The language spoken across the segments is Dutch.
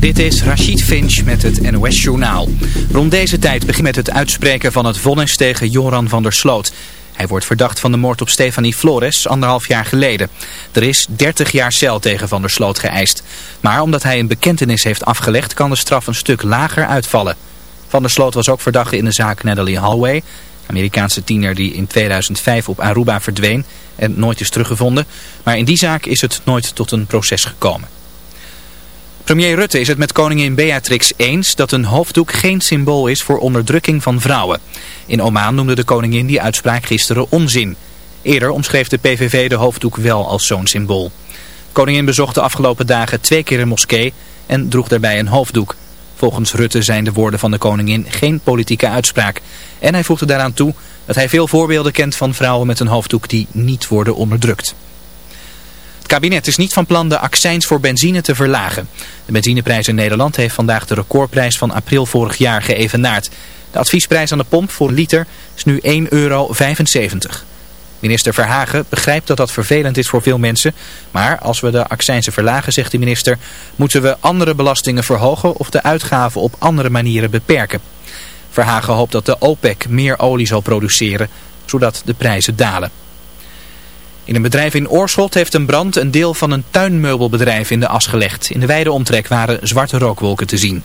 Dit is Rachid Finch met het NOS Journaal. Rond deze tijd begint met het uitspreken van het vonnis tegen Joran van der Sloot. Hij wordt verdacht van de moord op Stefanie Flores anderhalf jaar geleden. Er is 30 jaar cel tegen van der Sloot geëist. Maar omdat hij een bekentenis heeft afgelegd kan de straf een stuk lager uitvallen. Van der Sloot was ook verdachte in de zaak Natalie Hallway... Amerikaanse tiener die in 2005 op Aruba verdween en nooit is teruggevonden. Maar in die zaak is het nooit tot een proces gekomen. Premier Rutte is het met koningin Beatrix eens dat een hoofddoek geen symbool is voor onderdrukking van vrouwen. In Oman noemde de koningin die uitspraak gisteren onzin. Eerder omschreef de PVV de hoofddoek wel als zo'n symbool. koningin bezocht de afgelopen dagen twee keer een moskee en droeg daarbij een hoofddoek. Volgens Rutte zijn de woorden van de koningin geen politieke uitspraak. En hij voegde daaraan toe dat hij veel voorbeelden kent van vrouwen met een hoofddoek die niet worden onderdrukt. Kabinet is niet van plan de accijns voor benzine te verlagen. De benzineprijs in Nederland heeft vandaag de recordprijs van april vorig jaar geëvenaard. De adviesprijs aan de pomp voor een liter is nu 1,75 euro. Minister Verhagen begrijpt dat dat vervelend is voor veel mensen. Maar als we de accijnsen verlagen, zegt de minister, moeten we andere belastingen verhogen of de uitgaven op andere manieren beperken. Verhagen hoopt dat de OPEC meer olie zal produceren, zodat de prijzen dalen. In een bedrijf in Oorschot heeft een brand een deel van een tuinmeubelbedrijf in de as gelegd. In de wijde omtrek waren zwarte rookwolken te zien.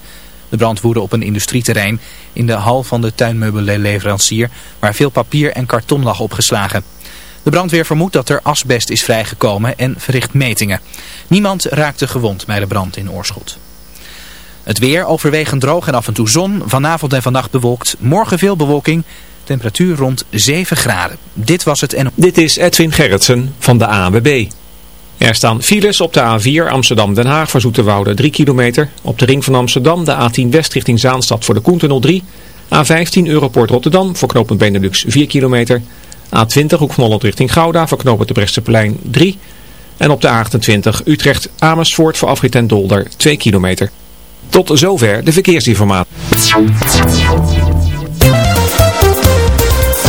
De brand woedde op een industrieterrein in de hal van de tuinmeubelleverancier waar veel papier en karton lag opgeslagen. De brandweer vermoedt dat er asbest is vrijgekomen en verricht metingen. Niemand raakte gewond bij de brand in Oorschot. Het weer overwegend droog en af en toe zon. Vanavond en vannacht bewolkt. Morgen veel bewolking. Temperatuur rond 7 graden. Dit was het en... Dit is Edwin Gerritsen van de ANWB. Er staan files op de A4 Amsterdam-Den Haag voor Zoeterwoude 3 kilometer. Op de ring van Amsterdam de A10 West richting Zaanstad voor de Koentunnel 3. A15 Europort Rotterdam voor knooppunt Benelux 4 kilometer. A20 Hoek van Holland richting Gouda voor knooppunt de Bresteplein 3. En op de A28 Utrecht Amersfoort voor afrit en Dolder 2 kilometer. Tot zover de verkeersinformatie.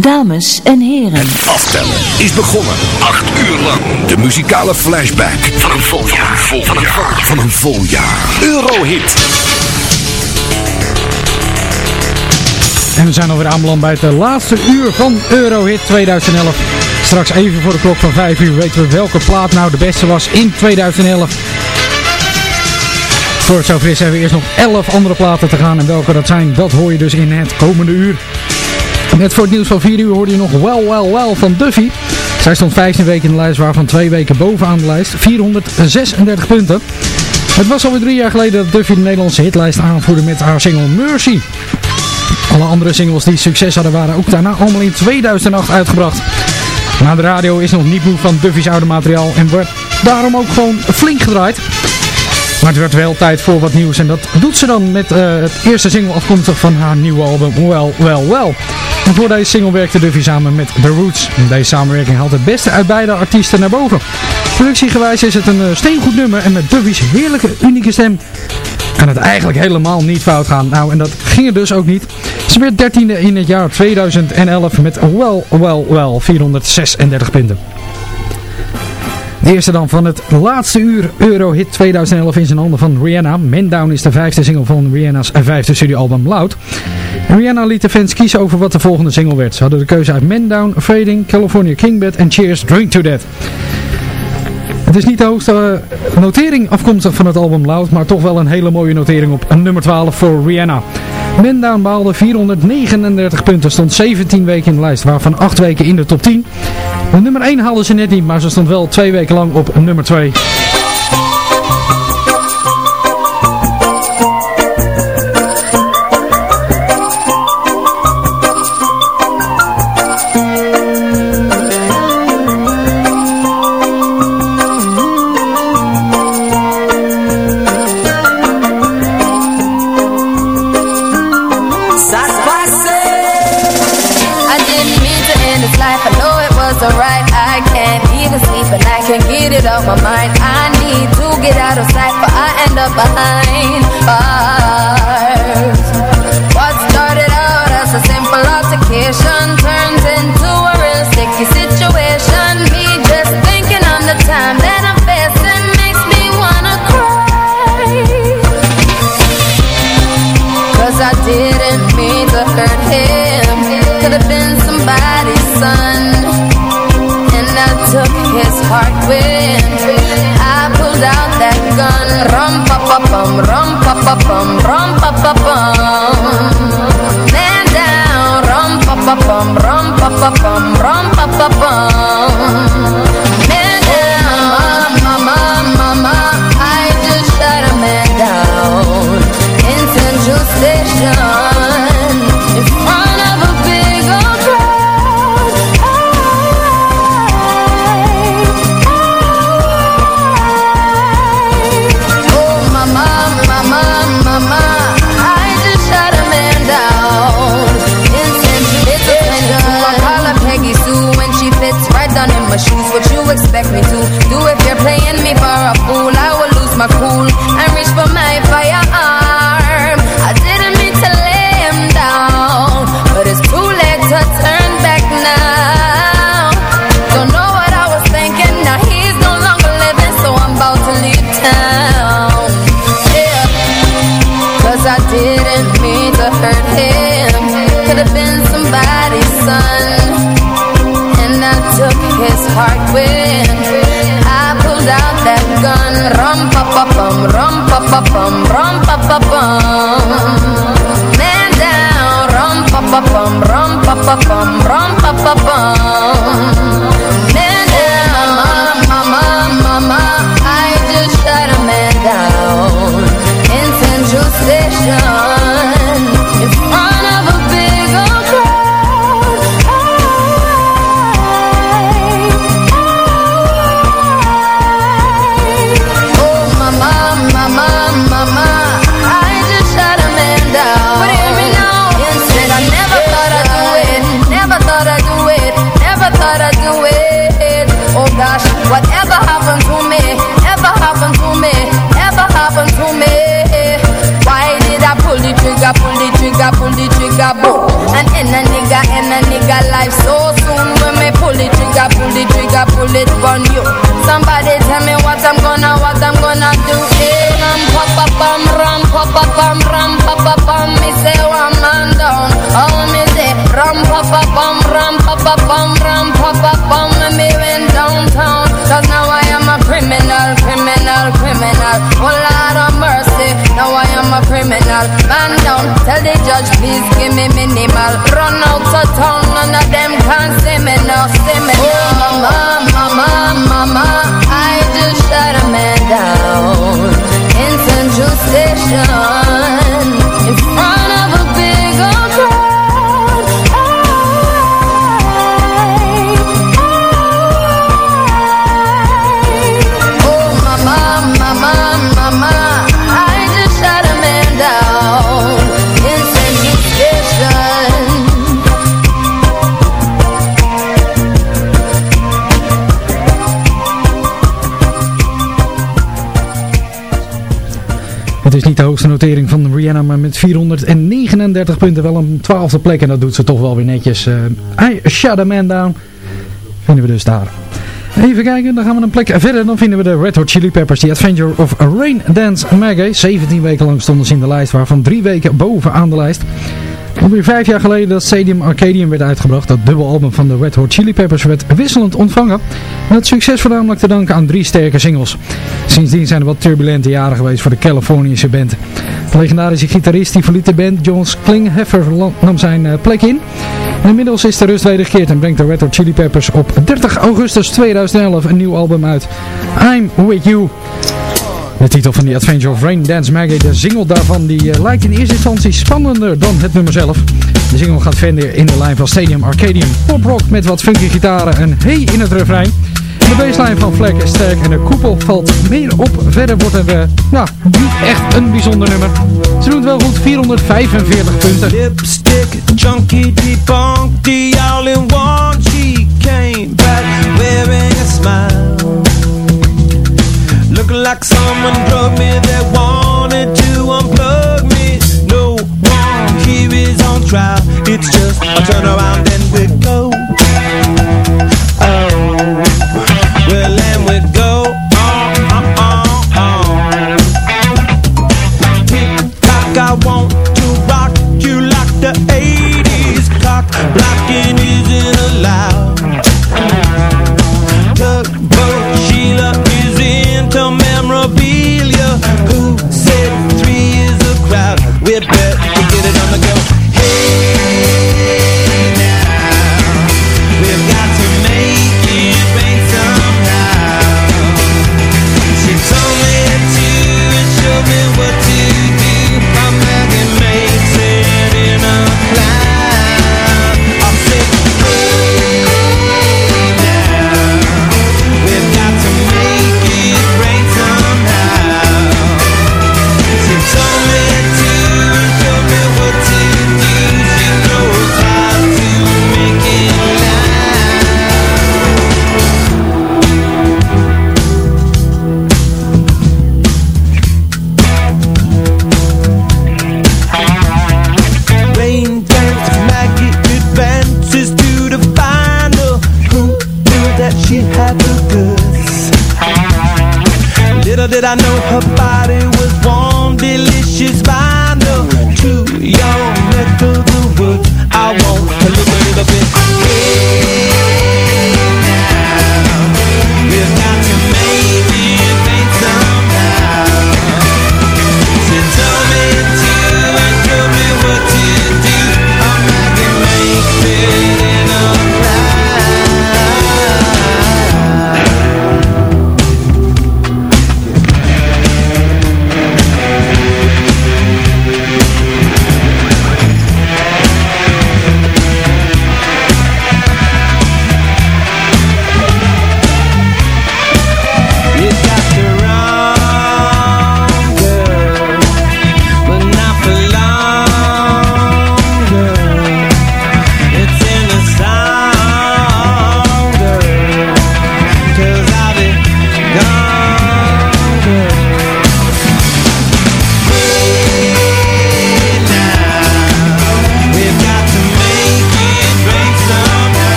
Dames en heren. Aftellen is begonnen. Acht uur lang. De muzikale flashback. Van een vol jaar. Van, een vol jaar. van een vol jaar. Eurohit. En we zijn alweer aanbeland bij het laatste uur van Eurohit 2011. Straks even voor de klok van 5 uur weten we welke plaat nou de beste was in 2011. Voor het zover is hebben we eerst nog 11 andere platen te gaan. En welke dat zijn, dat hoor je dus in het komende uur. Net voor het nieuws van 4 uur hoorde je nog Well Well Well van Duffy. Zij stond 15 weken in de lijst, waarvan twee weken bovenaan de lijst. 436 punten. Het was alweer drie jaar geleden dat Duffy de Nederlandse hitlijst aanvoerde met haar single Mercy. Alle andere singles die succes hadden waren ook daarna allemaal in 2008 uitgebracht. Maar de radio is nog niet moe van Duffy's oude materiaal en wordt daarom ook gewoon flink gedraaid. Maar het werd wel tijd voor wat nieuws en dat doet ze dan met uh, het eerste single afkomstig van haar nieuwe album Well Well Well. En voor deze single werkte Duffy samen met The Roots. En deze samenwerking haalt het beste uit beide artiesten naar boven. Productiegewijs is het een uh, steengoed nummer en met Duffy's heerlijke, unieke stem kan het eigenlijk helemaal niet fout gaan. Nou, en dat ging er dus ook niet. Ze werd dertiende in het jaar 2011 met Well Well Well 436 punten. De eerste dan van het laatste uur Eurohit 2011 in zijn handen van Rihanna. Man Down is de vijfde single van Rihanna's vijfde studioalbum Loud. Rihanna liet de fans kiezen over wat de volgende single werd. Ze hadden de keuze uit Man Down, Fading, California Kingbed en Cheers Drink to Death. Het is niet de hoogste eh, notering afkomstig van het album Loud, maar toch wel een hele mooie notering op nummer 12 voor Rihanna. Men Down behaalde 439 punten, stond 17 weken in de lijst, waarvan 8 weken in de top 10. De nummer 1 haalde ze net niet, maar ze stond wel 2 weken lang op nummer 2. It off my mind. I need to get out of sight But I end up behind. Bars rum pa pa bum rum pa pa bum rum pa pa bum man down. Rum pa pa bum rum pa pa bum rum niet de hoogste notering van Rihanna, maar met 439 punten wel een twaalfde plek. En dat doet ze toch wel weer netjes. eh I Shut a Man Down vinden we dus daar. Even kijken, dan gaan we een plek verder. Dan vinden we de Red Hot Chili Peppers, The Adventure of Rain Dance Maggie. 17 weken lang stonden ze in de lijst, waarvan drie weken bovenaan de lijst. Ongeveer vijf jaar geleden dat Stadium Arcadium werd uitgebracht. Dat dubbelalbum van de Red Hot Chili Peppers werd wisselend ontvangen. En dat succes voornamelijk te danken aan drie sterke singles. Sindsdien zijn er wat turbulente jaren geweest voor de Californische band. De legendarische gitarist die verliet de band, Jones Klingheffer, nam zijn eh, plek in. Inmiddels is de rust wedergekeerd en brengt de Red Hot Chili Peppers op 30 augustus 2011 een nieuw album uit. I'm With You. De titel van die Adventure of Rain Dance Maggie, de single daarvan, die uh, lijkt in eerste instantie spannender dan het nummer zelf. De single gaat verder in de lijn van Stadium Arcadium. Poprock met wat funky gitaren en hey in het refrein. De baseline van Fleck is sterk en de koepel valt meer op. Verder wordt er uh, nou, niet echt een bijzonder nummer. Ze doen het wel goed, 445 punten. Lipstick, junkie, debunked the all in one. She came back wearing a smile. Like someone drugged me that wanted to unplug me. No one here is on trial. It's just a turn around and we go. Oh, well, and we go on, on, on. Tick tock, I want to rock you like the 80s. Cock blocking isn't allowed.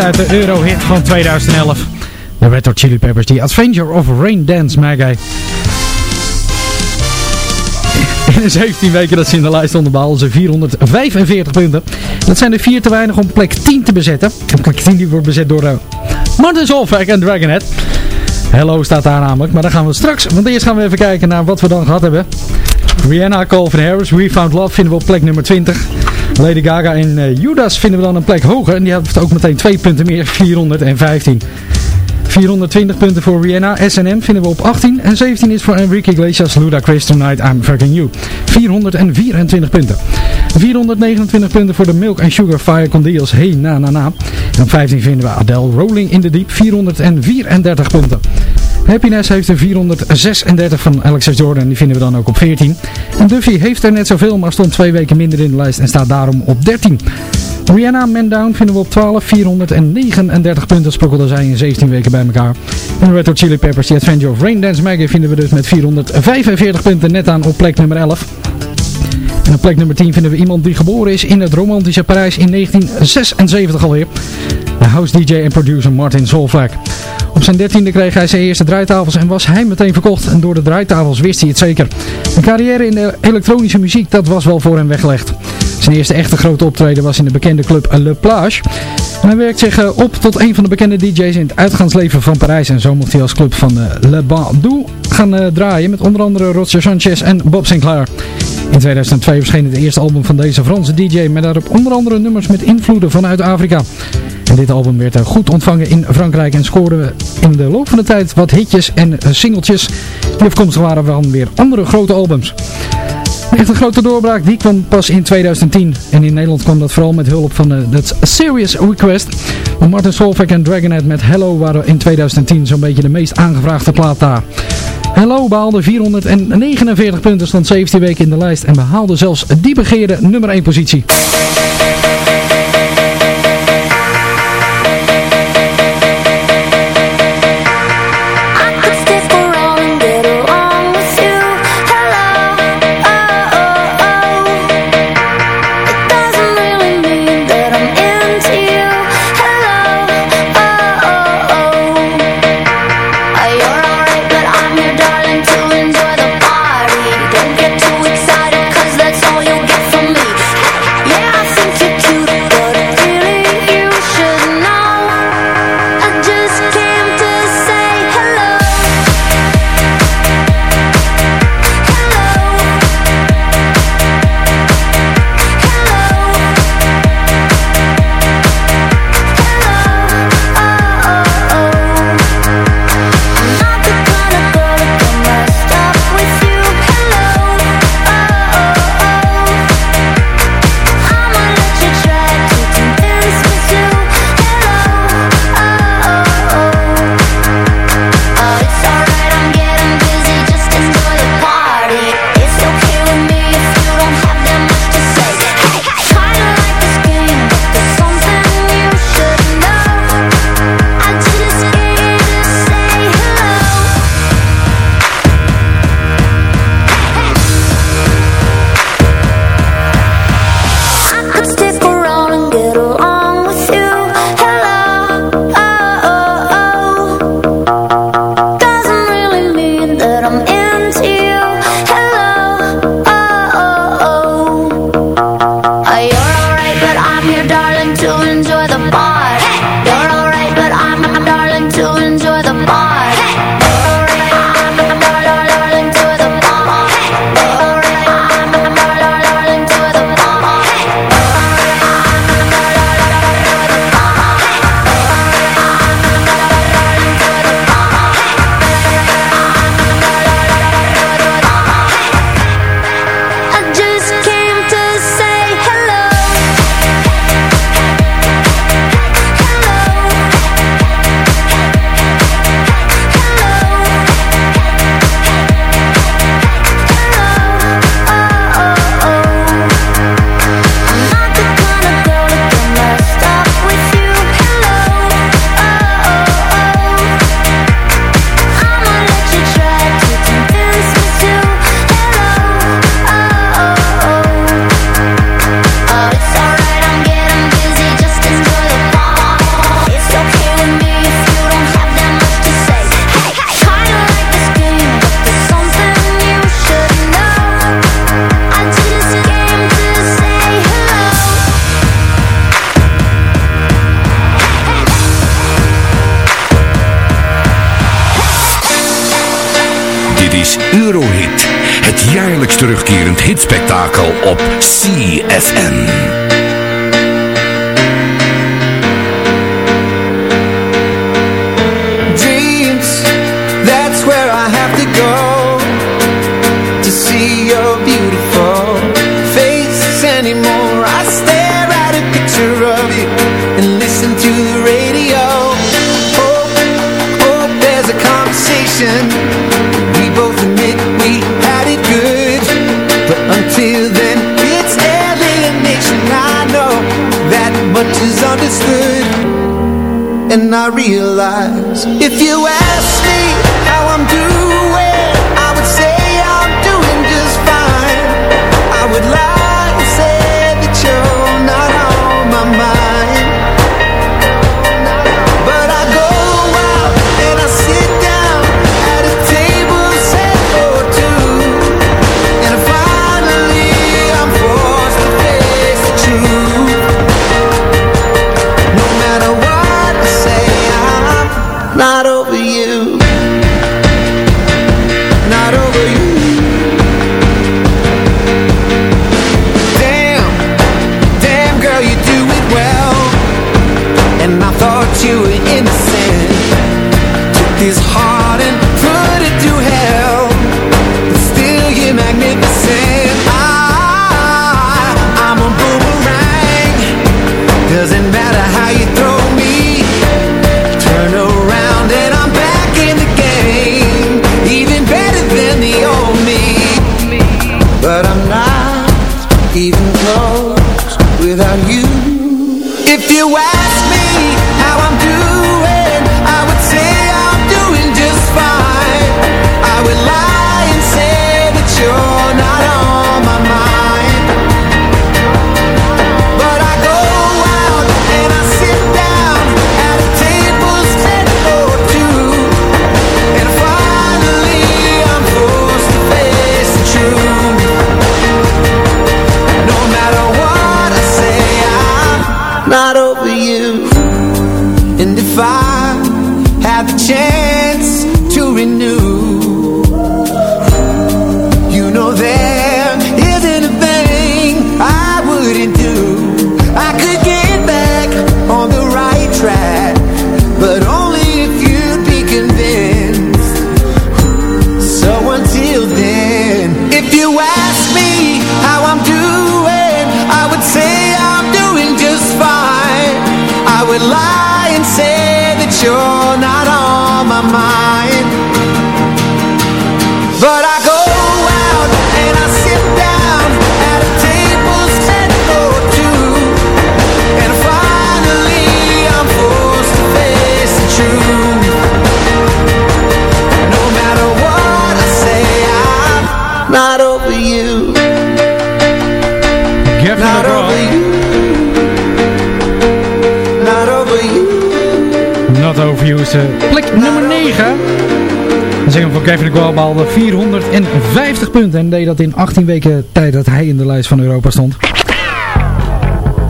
Uit de Eurohit van 2011. De Red Hot Chili Peppers, The Adventure of Rain Dance Maggie. In de 17 weken dat ze in de lijst stonden behaalden ze 445 punten. Dat zijn er vier te weinig om plek 10 te bezetten. En plek 10 die wordt bezet door uh, Martin Solveig en Dragonhead. Hello staat daar namelijk, maar dan gaan we straks. Want eerst gaan we even kijken naar wat we dan gehad hebben. Rihanna, Calvin Harris, We Found Love vinden we op plek nummer 20. Lady Gaga en uh, Judas vinden we dan een plek hoger. En die heeft ook meteen twee punten meer, 415. 420 punten voor Rihanna. S&M vinden we op 18. En 17 is voor Enrique Iglesias, Ludacris Tonight, I'm Fucking You. 424 punten. 429 punten voor de Milk and Sugar Fire Condios Hey Na Na Na. En op 15 vinden we Adele Rolling in the Deep. 434 punten. Happiness heeft er 436 van Alexis Jordan, die vinden we dan ook op 14. En Duffy heeft er net zoveel, maar stond twee weken minder in de lijst en staat daarom op 13. Rihanna Man Down vinden we op 12, 439 punten sprokkelde zij in 17 weken bij elkaar. En Red Chili Peppers, The Adventure of Rain Dance Maggie vinden we dus met 445 punten net aan op plek nummer 11. En op plek nummer 10 vinden we iemand die geboren is in het romantische Parijs in 1976 alweer. De house DJ en producer Martin Solveig. Op zijn dertiende kreeg hij zijn eerste draaitafels en was hij meteen verkocht. En door de draaitafels wist hij het zeker. Een carrière in de elektronische muziek, dat was wel voor hem weggelegd. Zijn eerste echte grote optreden was in de bekende club Le Plage. En hij werkt zich op tot een van de bekende DJ's in het uitgaansleven van Parijs. En zo mocht hij als club van Le Bandou gaan draaien met onder andere Roger Sanchez en Bob Sinclair. In 2002 verscheen het eerste album van deze Franse DJ met daarop onder andere nummers met invloeden vanuit Afrika. En dit album werd goed ontvangen in Frankrijk en scoorde in de loop van de tijd wat hitjes en singeltjes die afkomstig waren van weer andere grote albums. Echt een grote doorbraak, die kwam pas in 2010. En in Nederland kwam dat vooral met hulp van de Serious Request. Maar Martin Solveig en Dragonhead met Hello waren in 2010 zo'n beetje de meest aangevraagde plaat daar. Hello behaalde 449 punten, stond 17 weken in de lijst en behaalde zelfs die begeerde nummer 1 positie. FM. I realize if you ask Kevin de Graal behaalde 450 punten en deed dat in 18 weken tijd dat hij in de lijst van Europa stond.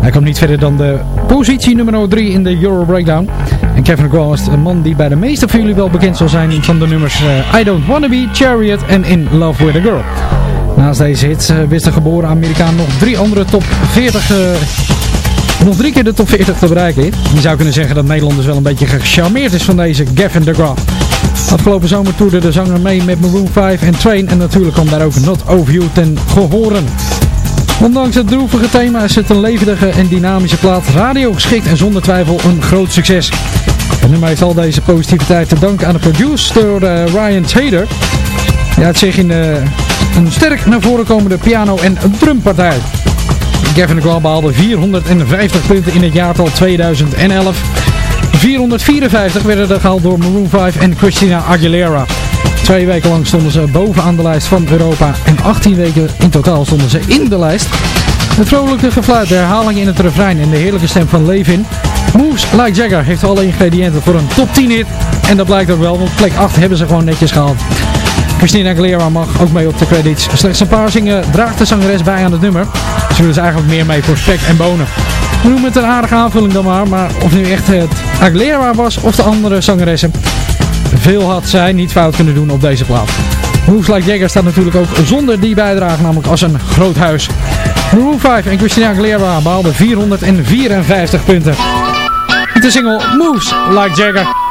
Hij kwam niet verder dan de positie nummer 3 in de Euro Breakdown. En Kevin de Graal is een man die bij de meeste van jullie wel bekend zal zijn van de nummers eh, I Don't Wanna Be, Chariot en In Love With A Girl. Naast deze hits eh, wist de geboren Amerikaan nog drie andere top 40 eh, nog drie keer de top 40 te bereiken. Je zou kunnen zeggen dat Nederland dus wel een beetje gecharmeerd is van deze Gavin DeGraaf. Afgelopen zomer toerde de zanger mee met Maroon 5 en Train en natuurlijk kwam daar ook Not Over You ten gehoren. Ondanks het droevige thema is het een levendige en dynamische plaat, radio geschikt en zonder twijfel een groot succes. Het nummer heeft al deze positiviteit te danken aan de producer eh, Ryan Taylor. Ja, het zich in eh, een sterk naar voren komende piano- en drumpartij. Gavin DeGraw behaalde 450 punten in het jaartal 2011. 454 werden er gehaald door Maroon 5 en Christina Aguilera. Twee weken lang stonden ze bovenaan de lijst van Europa en 18 weken in totaal stonden ze in de lijst. Het vrolijke gefluit, de herhaling in het refrein en de heerlijke stem van Levin. Moves Like Jagger heeft alle ingrediënten voor een top 10 hit. En dat blijkt ook wel, want plek 8 hebben ze gewoon netjes gehaald. Christina Aguilera mag ook mee op de credits. Slechts een paar zingen draagt de zangeres bij aan het nummer. Ze willen dus eigenlijk meer mee voor spek en bonen. We noemen het een aardige aanvulling dan maar, maar of nu echt het Aguilera was of de andere zangeressen. Veel had zij niet fout kunnen doen op deze plaat. Moves Like Jagger staat natuurlijk ook zonder die bijdrage, namelijk als een groot huis. Maroon 5 en Christina Aguilera behaalden 454 punten. De single Moves Like Jagger.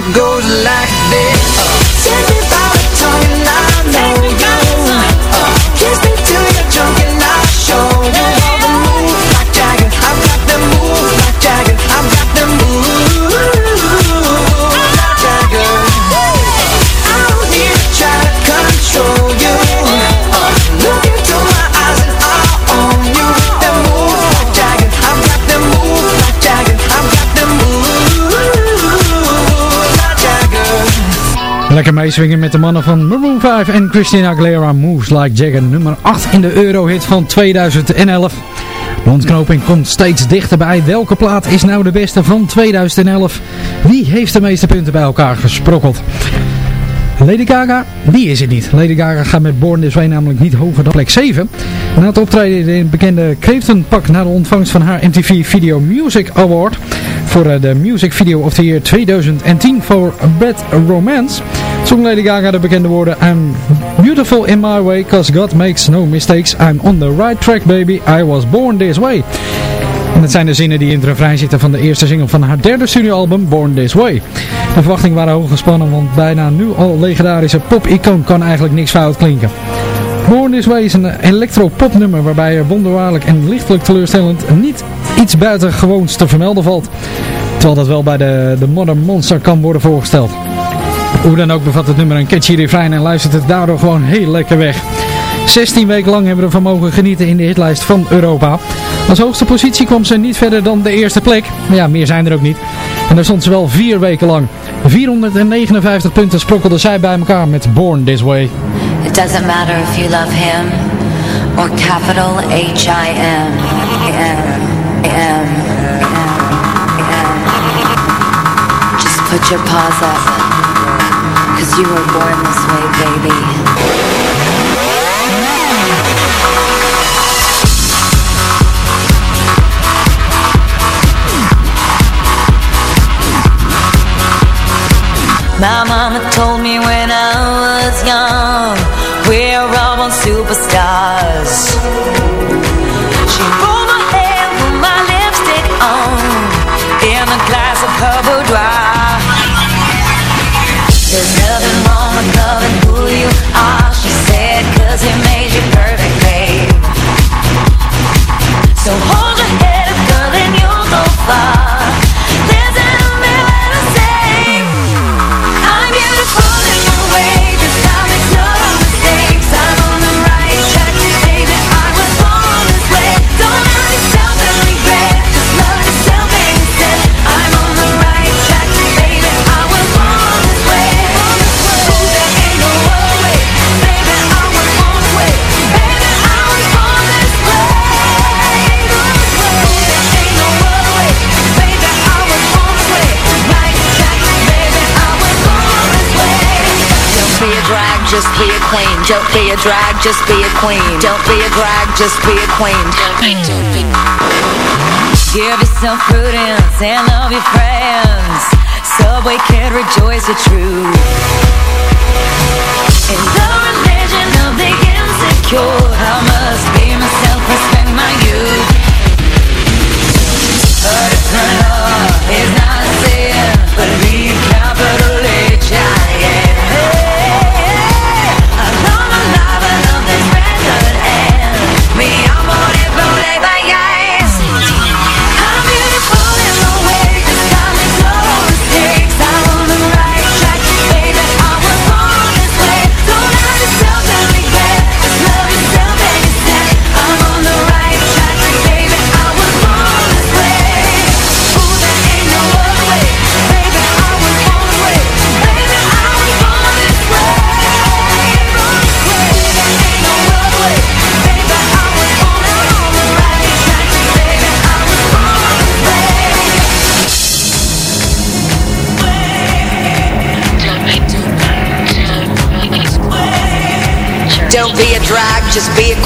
It goes like this. Take me by the tongue and Lekker meeswingen met de mannen van Maroon 5 en Christina Aguilera Moves Like Jagger. Nummer 8 in de Eurohit van 2011. De ontknoping komt steeds dichterbij. Welke plaat is nou de beste van 2011? Wie heeft de meeste punten bij elkaar gesprokkeld? Lady Gaga, die is het niet. Lady Gaga gaat met Born This Way namelijk niet hoger dan plek 7. Na het optreden in het bekende kreeftenpak na de ontvangst van haar MTV Video Music Award voor eh, de Music Video of the Year 2010 voor Bad Romance zong Lady Gaga de bekende woorden I'm beautiful in my way cause God makes no mistakes. I'm on the right track baby, I was born this way. En dat zijn de zinnen die in het zitten van de eerste single van haar derde studioalbum Born This Way. De verwachtingen waren hoog gespannen, want bijna nu al legendarische pop-icoon kan eigenlijk niks fout klinken. Born This Way is een electro-popnummer waarbij er wonderbaarlijk en lichtelijk teleurstellend niet iets buitengewoons te vermelden valt. Terwijl dat wel bij de, de Modern Monster kan worden voorgesteld. Hoe dan ook bevat het nummer een catchy refrein en luistert het daardoor gewoon heel lekker weg. 16 weken lang hebben we ervan mogen genieten in de hitlijst van Europa. Als hoogste positie kwam ze niet verder dan de eerste plek. Maar ja, meer zijn er ook niet. En daar stond ze wel vier weken lang. 459 punten sprokkelde zij bij elkaar met Born This Way. It doesn't matter if you love him or capital H-I-M. Just put your paws up. Cause you were born this way, baby. My mama told me when I was young, we're all on superstars. She pulled my hair, put my lipstick on, in a glass of Cabo Dry. Just be a queen. Don't be a drag, just be a queen. Don't be a drag, just be a queen. Give yourself prudence and love your friends. Subway can rejoice the truth. In the religion of the insecure, I must be myself, respect my youth. A different love is not sin, but be capital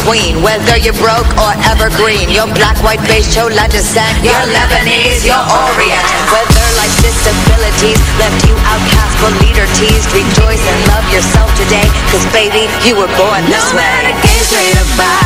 queen. Whether you're broke or evergreen, you're black, white, beige, chola descent. You're Lebanese, you're Orient. Whether life's disabilities left you outcast but leader teased, rejoice and love yourself today. Cause baby, you were born this No way. matter gay, straight or bi,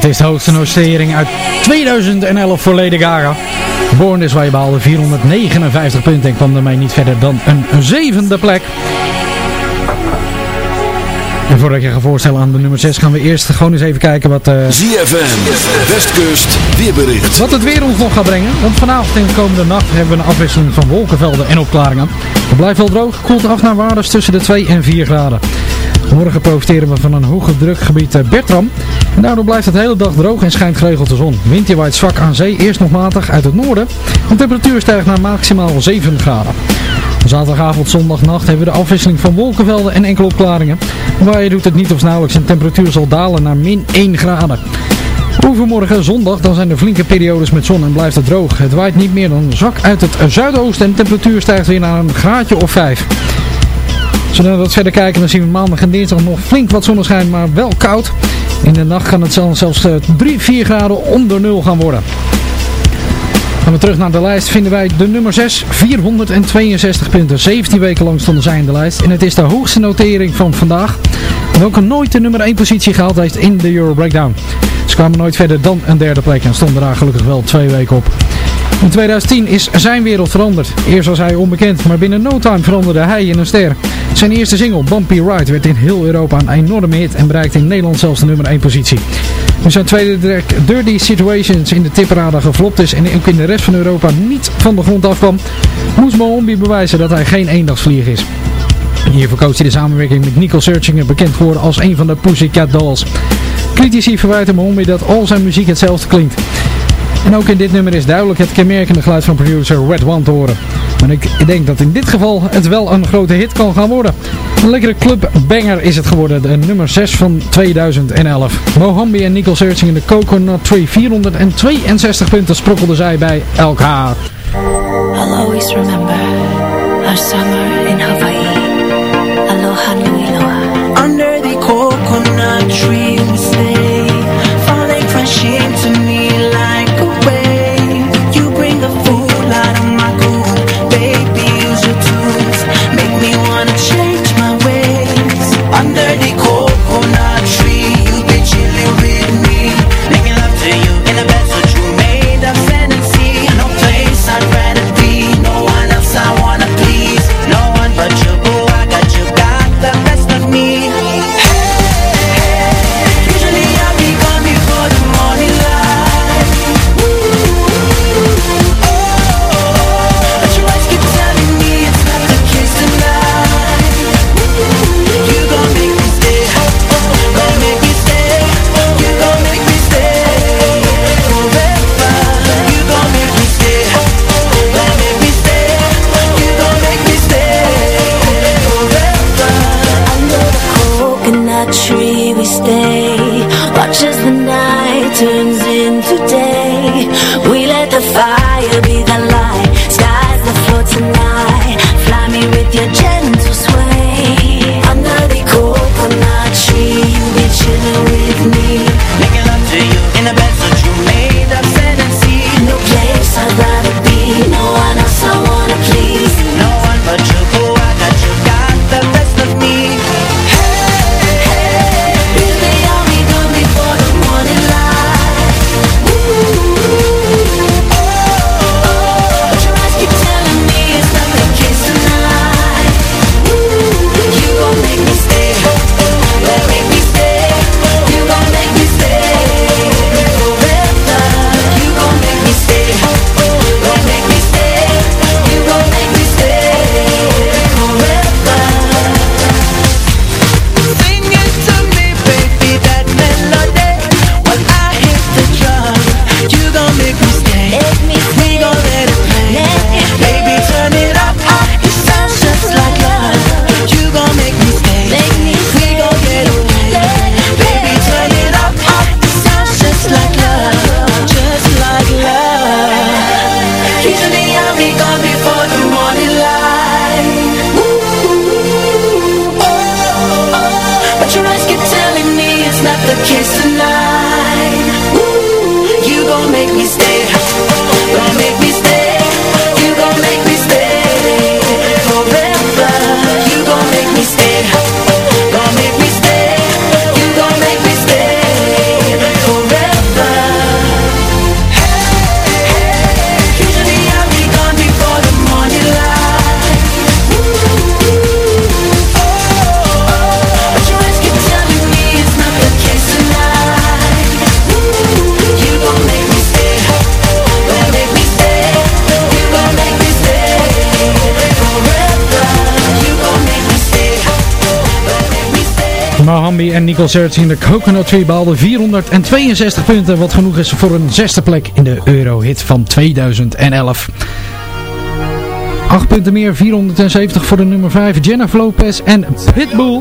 Het is de hoogste notering uit 2011 voor Lady Gaga. Born This Way behaalde 459 punten en kwam daarmee niet verder dan een zevende plek. En voordat je gaat voorstellen aan de nummer 6 gaan we eerst gewoon eens even kijken wat, eh, ZFM, Westkust, weerbericht. wat het weer ons nog gaat brengen. Want vanavond en de komende nacht hebben we een afwisseling van wolkenvelden en opklaringen. Het blijft wel droog, koelt af naar waardes tussen de 2 en 4 graden. Morgen profiteren we van een hoge drukgebied eh, Bertram. En daardoor blijft het hele dag droog en schijnt geregeld de zon. Windje waait zwak aan zee, eerst nog matig uit het noorden. De temperatuur stijgt naar maximaal 7 graden. Zaterdagavond, zondagnacht hebben we de afwisseling van wolkenvelden en enkele opklaringen. Waar je doet het niet of nauwelijks en de temperatuur zal dalen naar min 1 graden. Overmorgen zondag dan zijn er flinke periodes met zon en blijft het droog. Het waait niet meer dan zwak uit het zuidoosten en de temperatuur stijgt weer naar een graadje of 5. Zullen we wat verder kijken, dan zien we maandag en dinsdag nog flink wat zonneschijn, maar wel koud. In de nacht kan het zelfs zelfs 3, 4 graden onder nul gaan worden. Gaan we terug naar de lijst, vinden wij de nummer 6, 462 punten. 17 weken lang stonden zij in de lijst. En het is de hoogste notering van vandaag. Welke nooit de nummer 1 positie gehaald heeft in de Euro Breakdown. Ze kwamen nooit verder dan een derde plek en stonden daar gelukkig wel twee weken op. In 2010 is zijn wereld veranderd. Eerst was hij onbekend, maar binnen no time veranderde hij in een ster. Zijn eerste single, Bumpy Ride, werd in heel Europa een enorme hit en bereikte in Nederland zelfs de nummer 1 positie. Nu zijn tweede track Dirty Situations in de tipparade geflopt is en ook in de rest van Europa niet van de grond afkwam, moest Mohombi bewijzen dat hij geen eendagsvlieg is. Hier verkoos hij de samenwerking met Nicole Searchinger bekend geworden als een van de Pussycat Dolls. Critici verwijten Mohombi dat al zijn muziek hetzelfde klinkt. En ook in dit nummer is duidelijk het kenmerkende geluid van producer Red One te horen. Maar ik denk dat in dit geval het wel een grote hit kan gaan worden. Een lekkere clubbanger is het geworden, de nummer 6 van 2011. Mohambi en Nicole Searching in de Coconut Tree 462 punten sprokkelden zij bij elkaar. I'll always remember our summer in Hawaii. Aloha nui loa. Under the coconut tree we stay Mohambi en Nicole Searching in de Coconut Tree behaalden 462 punten, wat genoeg is voor een zesde plek in de Eurohit van 2011. 8 punten meer, 470 voor de nummer 5, Jennifer Lopez en Pitbull.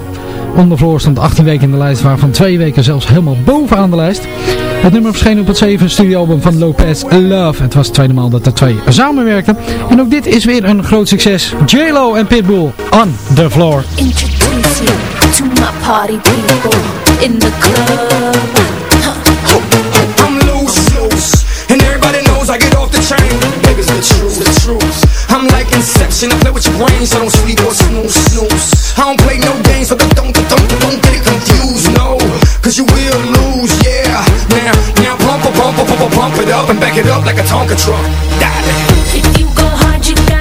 Ondervloor stond 18 weken in de lijst, waarvan 2 weken zelfs helemaal bovenaan de lijst. Het nummer verscheen op het 7 studioalbum van Lopez, Love. Het was de tweede maal dat de twee samenwerkten. En ook dit is weer een groot succes. J-Lo en Pitbull, On The Floor. Introduce you to my party people in the club. I'm loose, loose, and everybody knows I get off the train. Baby's the truth, the truth. I'm like Inception, I play with your brains, I don't sleep or snooze, snooze. I don't play no games, so don't, don't, don't, don't get it confused, no, cause you will lose, yeah. Now, now, pump, pump, pump, pump, pump, it up and back it up like a Tonka truck. Dale. If you go hard, you gotta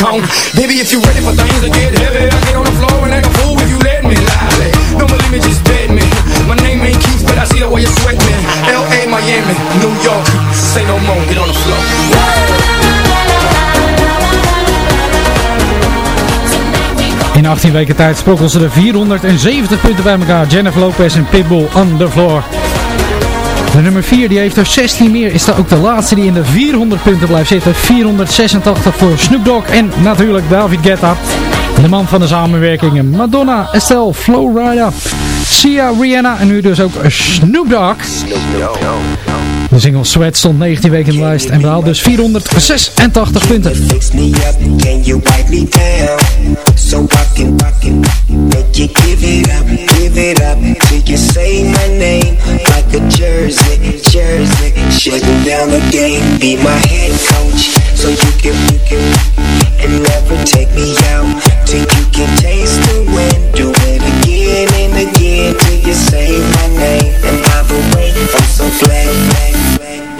Kong. Baby, if you ready for things to get heavy, I get on the floor and act a fool if you let me lie. Don't believe me, just bet me. My name ain't Keith, but I see the way you sweat me. L.A., Miami, New York. Say no more, get on the floor. In 18 weken tijd sprokkelden ze er 470 punten bij elkaar. Jennifer Lopez en Pitbull on the floor. Nummer 4 die heeft er 16 meer. Is daar ook de laatste die in de 400 punten blijft zitten. 486 voor Snoop Dogg en natuurlijk David Guetta. De man van de samenwerkingen Madonna, Estelle, Flowrider, Sia, Rihanna en nu dus ook Snoop Dogg. De single Sweat stond 19 weken in de lijst en behaalde dus 486 punten. Again and again. Till you say my name, and by the way, I'm so glad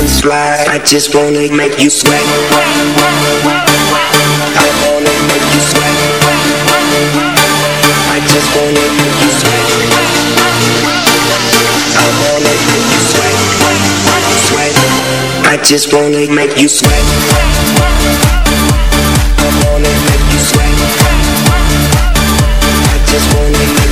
and slide. I just wanna make you sweat. I wanna make you sweat. I just wanna make you sweat. I wanna make you sweat. I just wanna make you sweat. I wanna make you sweat. I just wanna make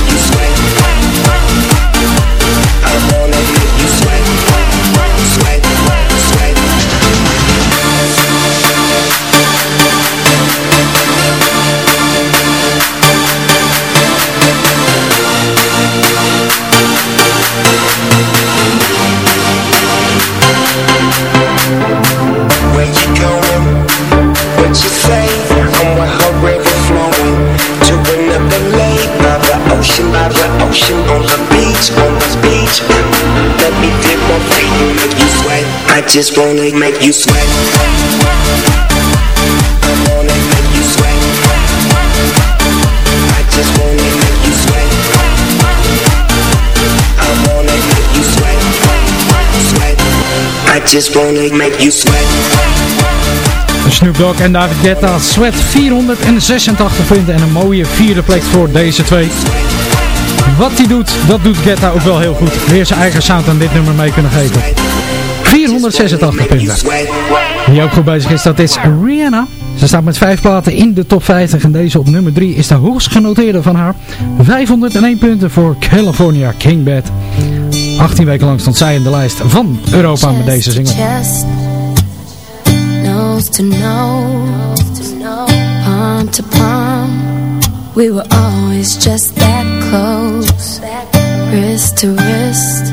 just wanna make you sweat. Make you sweat. I just wanna make you sweat. I wanna make you sweat. Sweat. I just wanna make you sweat. Snoop Dogg en David Guetta. Sweat 486 punten en een mooie vierde plek voor deze twee. Wat hij doet, dat doet Guetta ook wel heel goed. Weer zijn eigen sound aan dit nummer mee kunnen geven. 486 punten. Wie ook goed bezig is, dat is Rihanna. Ze staat met vijf platen in de top 50 en deze op nummer 3 is de hoogst genoteerde van haar. 501 punten voor California King Bed. 18 weken lang stond zij in de lijst van Europa met deze single. To nose, palm to palm. We were always just that close, wrist to wrist,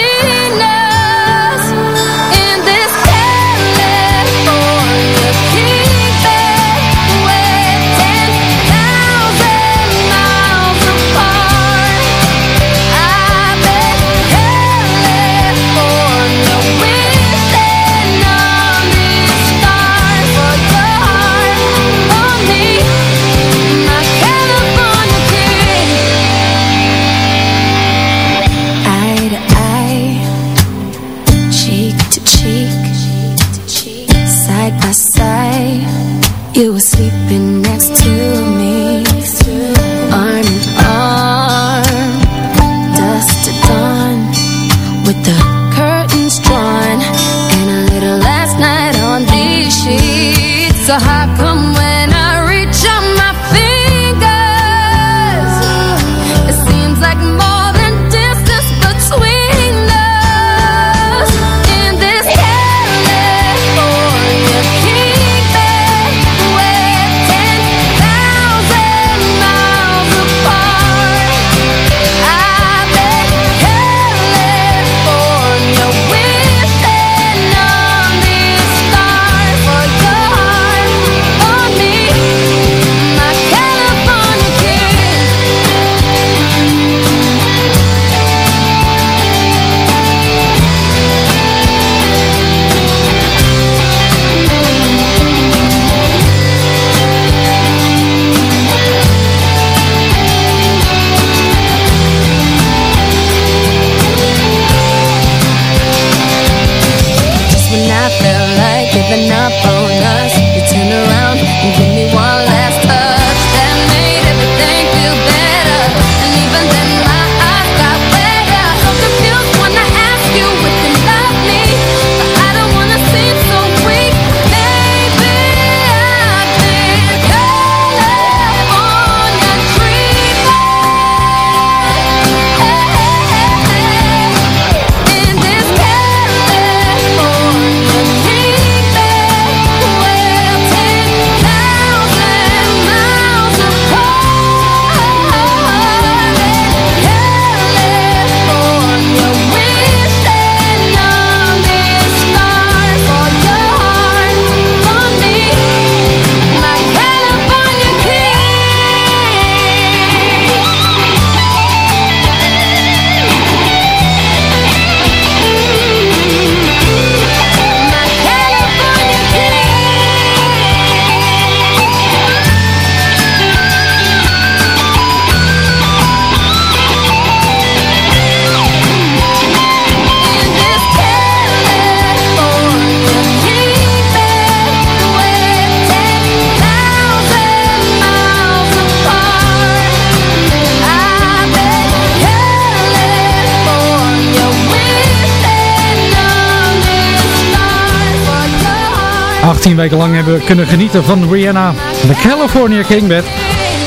18 weken lang hebben kunnen genieten van Rihanna, de California Kingbed.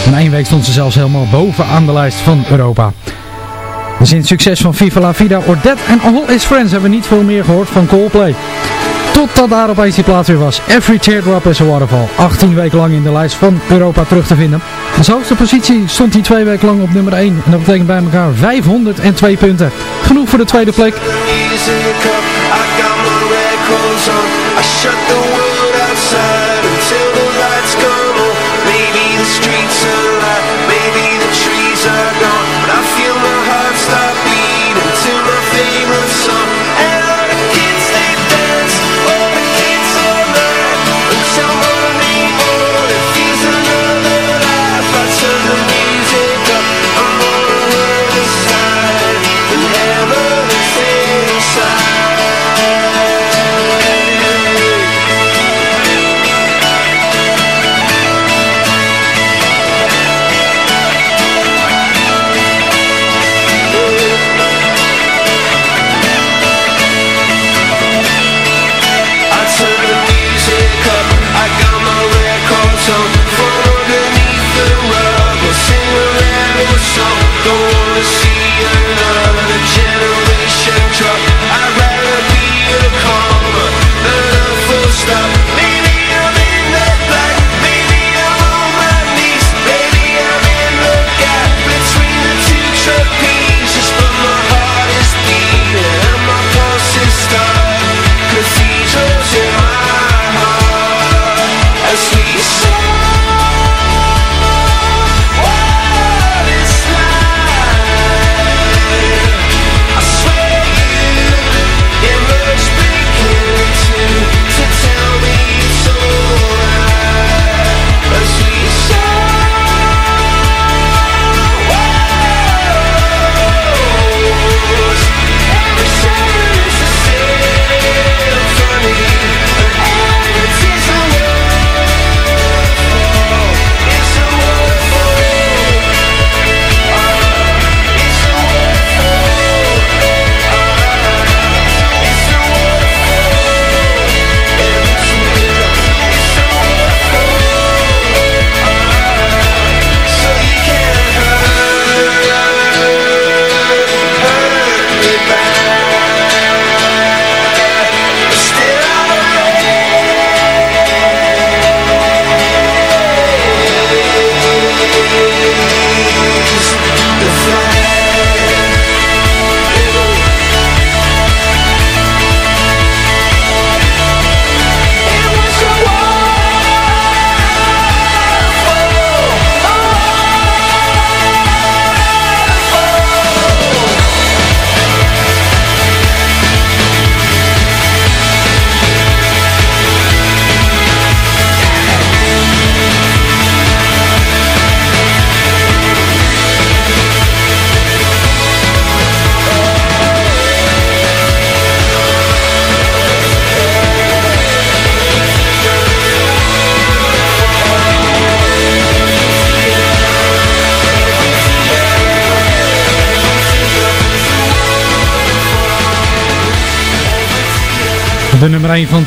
En één week stond ze zelfs helemaal bovenaan de lijst van Europa. Sinds het succes van Viva La Vida or Dead and All Is Friends hebben we niet veel meer gehoord van Coldplay. Totdat daar opeens die plaats weer was. Every Teardrop is a Waterfall. 18 weken lang in de lijst van Europa terug te vinden. Als hoogste positie stond hij twee weken lang op nummer 1. En dat betekent bij elkaar 502 punten. Genoeg voor de tweede plek. De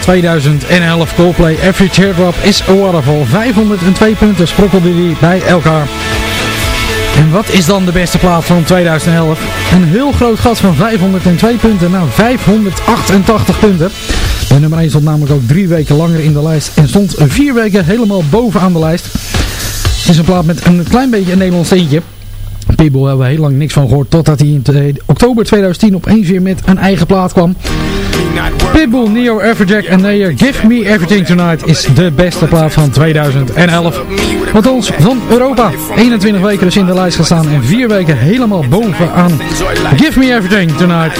2011 Coldplay Every Teardrop is a Waterfall. 502 punten sprokkelde die bij elkaar. En wat is dan de beste plaat van 2011? Een heel groot gat van 502 punten naar 588 punten. De nummer 1 stond namelijk ook drie weken langer in de lijst en stond vier weken helemaal bovenaan de lijst. Het is een plaat met een klein beetje een Nederlands steentje. Pitbull hebben we heel lang niks van gehoord totdat hij in oktober 2010 opeens weer met een eigen plaat kwam. Pitbull, Neo, Everjack en Nayer, Give Me Everything Tonight is de beste plaat van 2011. Wat ons van Europa. 21 weken dus in de lijst gestaan en 4 weken helemaal bovenaan. Give Me Everything Tonight.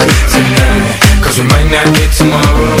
not get tomorrow.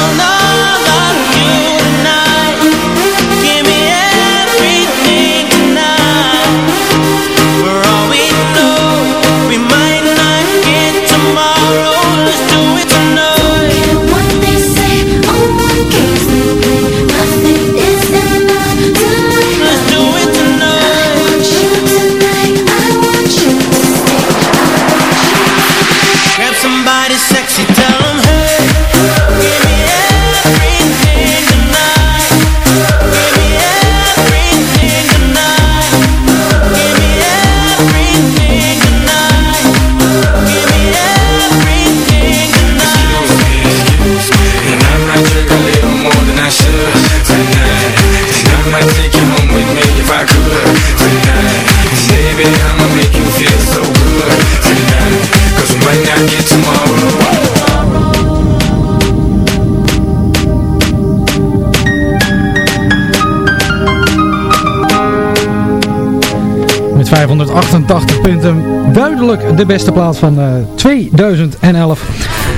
588 punten. Duidelijk de beste plaats van eh, 2011.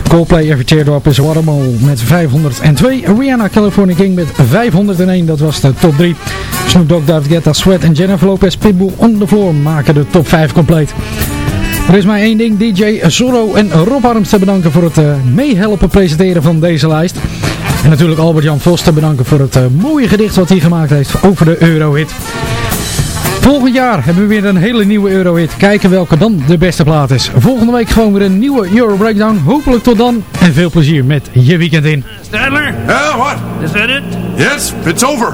Coldplay Every Teardrop is Watermole met 502. Rihanna California King met 501. Dat was de top 3. Snoop Dogg, David Guetta, Sweat en Jennifer Lopez Pitbull on the Floor maken de top 5 compleet. Er is maar één ding. DJ Zorro en Rob Arms te bedanken voor het eh, meehelpen presenteren van deze lijst. En natuurlijk Albert-Jan Vos te bedanken voor het eh, mooie gedicht wat hij gemaakt heeft over de Eurohit. Volgend jaar hebben we weer een hele nieuwe Eurohit. Kijken welke dan de beste plaat is. Volgende week gewoon weer een nieuwe Euro Breakdown. Hopelijk tot dan. En veel plezier met je weekend in. Stadler? Yeah, what? Is that it? Yes, it's over.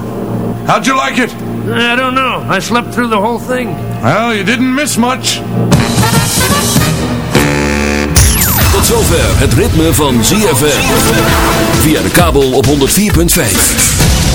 How'd you like it? I don't know. I slept through the whole thing. Well, you didn't miss much. Tot zover het ritme van ZFM. Via de kabel op 104.5.